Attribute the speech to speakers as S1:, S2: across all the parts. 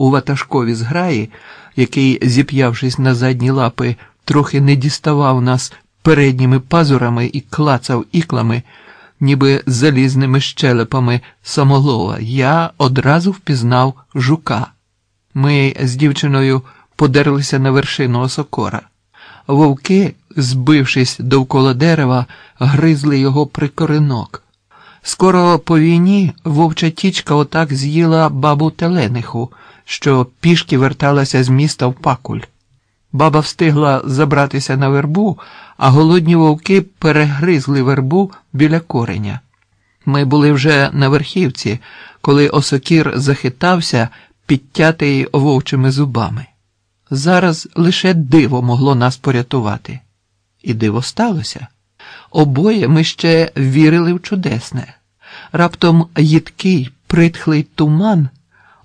S1: у ватажкові зграї, який, зіп'явшись на задні лапи, трохи не діставав нас передніми пазурами і клацав іклами, ніби залізними щелепами самолова, я одразу впізнав жука. Ми з дівчиною подерлися на вершину осокора. Вовки, збившись довкола дерева, гризли його прикоринок. Скоро по війні вовча тічка отак з'їла бабу Телениху, що пішки верталася з міста в пакуль. Баба встигла забратися на вербу, а голодні вовки перегризли вербу біля кореня. Ми були вже на верхівці, коли осокір захитався, підтятий вовчими зубами. Зараз лише диво могло нас порятувати. І диво сталося. Обоє ми ще вірили в чудесне. Раптом їдкий, притхлий туман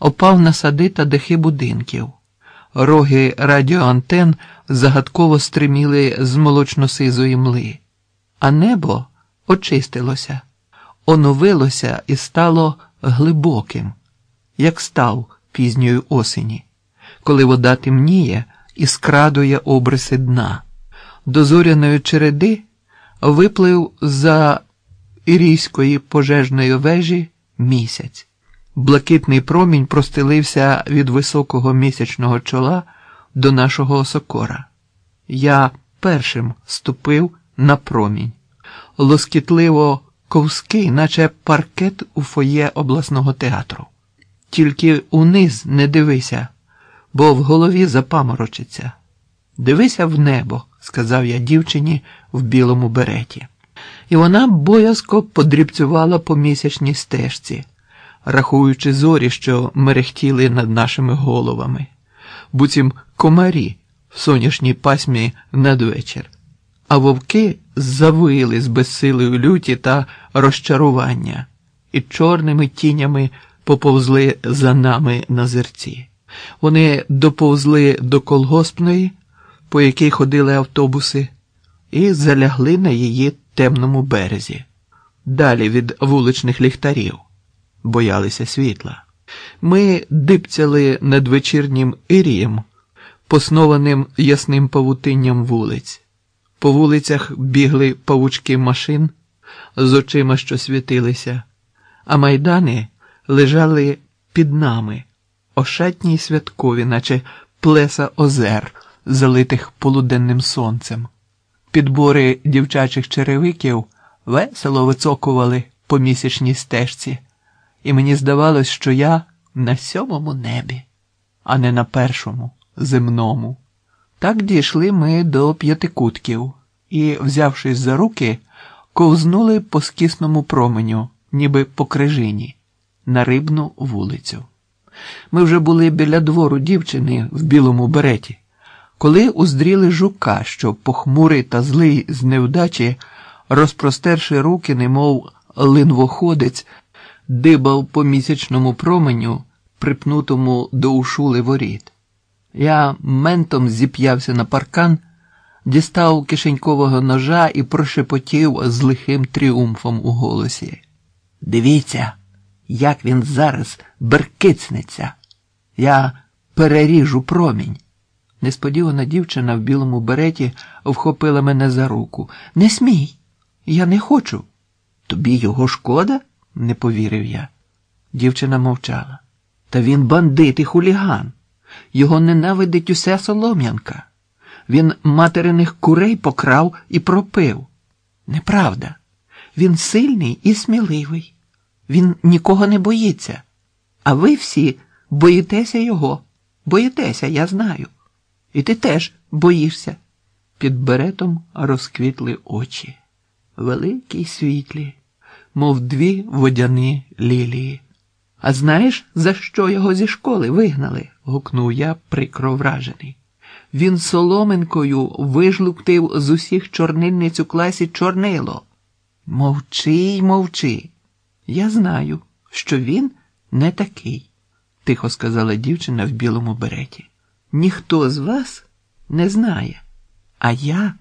S1: опав на сади та дахи будинків. Роги радіоантен загадково стриміли з молочно-сизої мли, а небо очистилося, оновилося і стало глибоким, як став пізньої осені, коли вода темніє і скрадує обриси дна. До зоряної череди виплив за ірійської пожежної вежі місяць. Блакитний промінь простелився від високого місячного чола до нашого сокора. Я першим ступив на промінь, лоскітливо ковський, наче паркет у фоє обласного театру. Тільки униз не дивися, бо в голові запаморочиться. Дивися в небо, сказав я дівчині в білому береті. І вона боязко подрібцювала по місячній стежці, рахуючи зорі, що мерехтіли над нашими головами, буцім комарі в сонячній пасмі надвечір, а вовки завили з безсилою люті та розчарування і чорними тінями поповзли за нами на зерці. Вони доповзли до колгоспної, по якій ходили автобуси, і залягли на її темному березі, далі від вуличних ліхтарів, боялися світла. Ми дипцяли над вечірнім ірієм, поснованим ясним павутинням вулиць. По вулицях бігли павучки машин з очима, що світилися, а майдани лежали під нами, ошатні й святкові, наче плеса озер, залитих полуденним сонцем. Підбори дівчачих черевиків весело вицокували по місячній стежці, і мені здавалось, що я на сьомому небі, а не на першому земному. Так дійшли ми до п'ятикутків і, взявшись за руки, ковзнули по скісному променю, ніби по крижині, на рибну вулицю. Ми вже були біля двору дівчини в білому береті, коли уздріли жука, що похмурий та злий з невдачі, розпростерши руки, немов линвоходець, дибав по місячному променю, припнутому до ушули воріт. Я ментом зіп'явся на паркан, дістав кишенькового ножа і прошепотів з лихим тріумфом у голосі. Дивіться, як він зараз беркицнеться. Я переріжу промінь. Несподівана дівчина в білому береті вхопила мене за руку. Не смій, я не хочу. Тобі його шкода? Не повірив я. Дівчина мовчала. Та він бандит і хуліган. Його ненавидить уся солом'янка. Він материних курей покрав і пропив. Неправда. Він сильний і сміливий. Він нікого не боїться. А ви всі боїтеся його. Боїтеся, я знаю. І ти теж боїшся. Під беретом розквітли очі, великі світлі, мов дві водяні лілії. А знаєш, за що його зі школи вигнали? гукнув я, прикро вражений. Він соломинкою вижлуктив з усіх чорнильниць у класі чорнило. Мовчи й мовчи. Я знаю, що він не такий, тихо сказала дівчина в білому береті. Ніхто з вас не знає, а я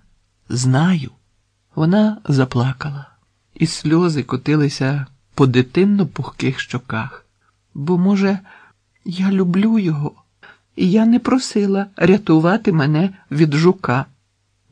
S1: знаю. Вона заплакала, і сльози котилися по дитинно пухких щоках. Бо, може, Я люблю його, і я не просила рятувати мене від жука.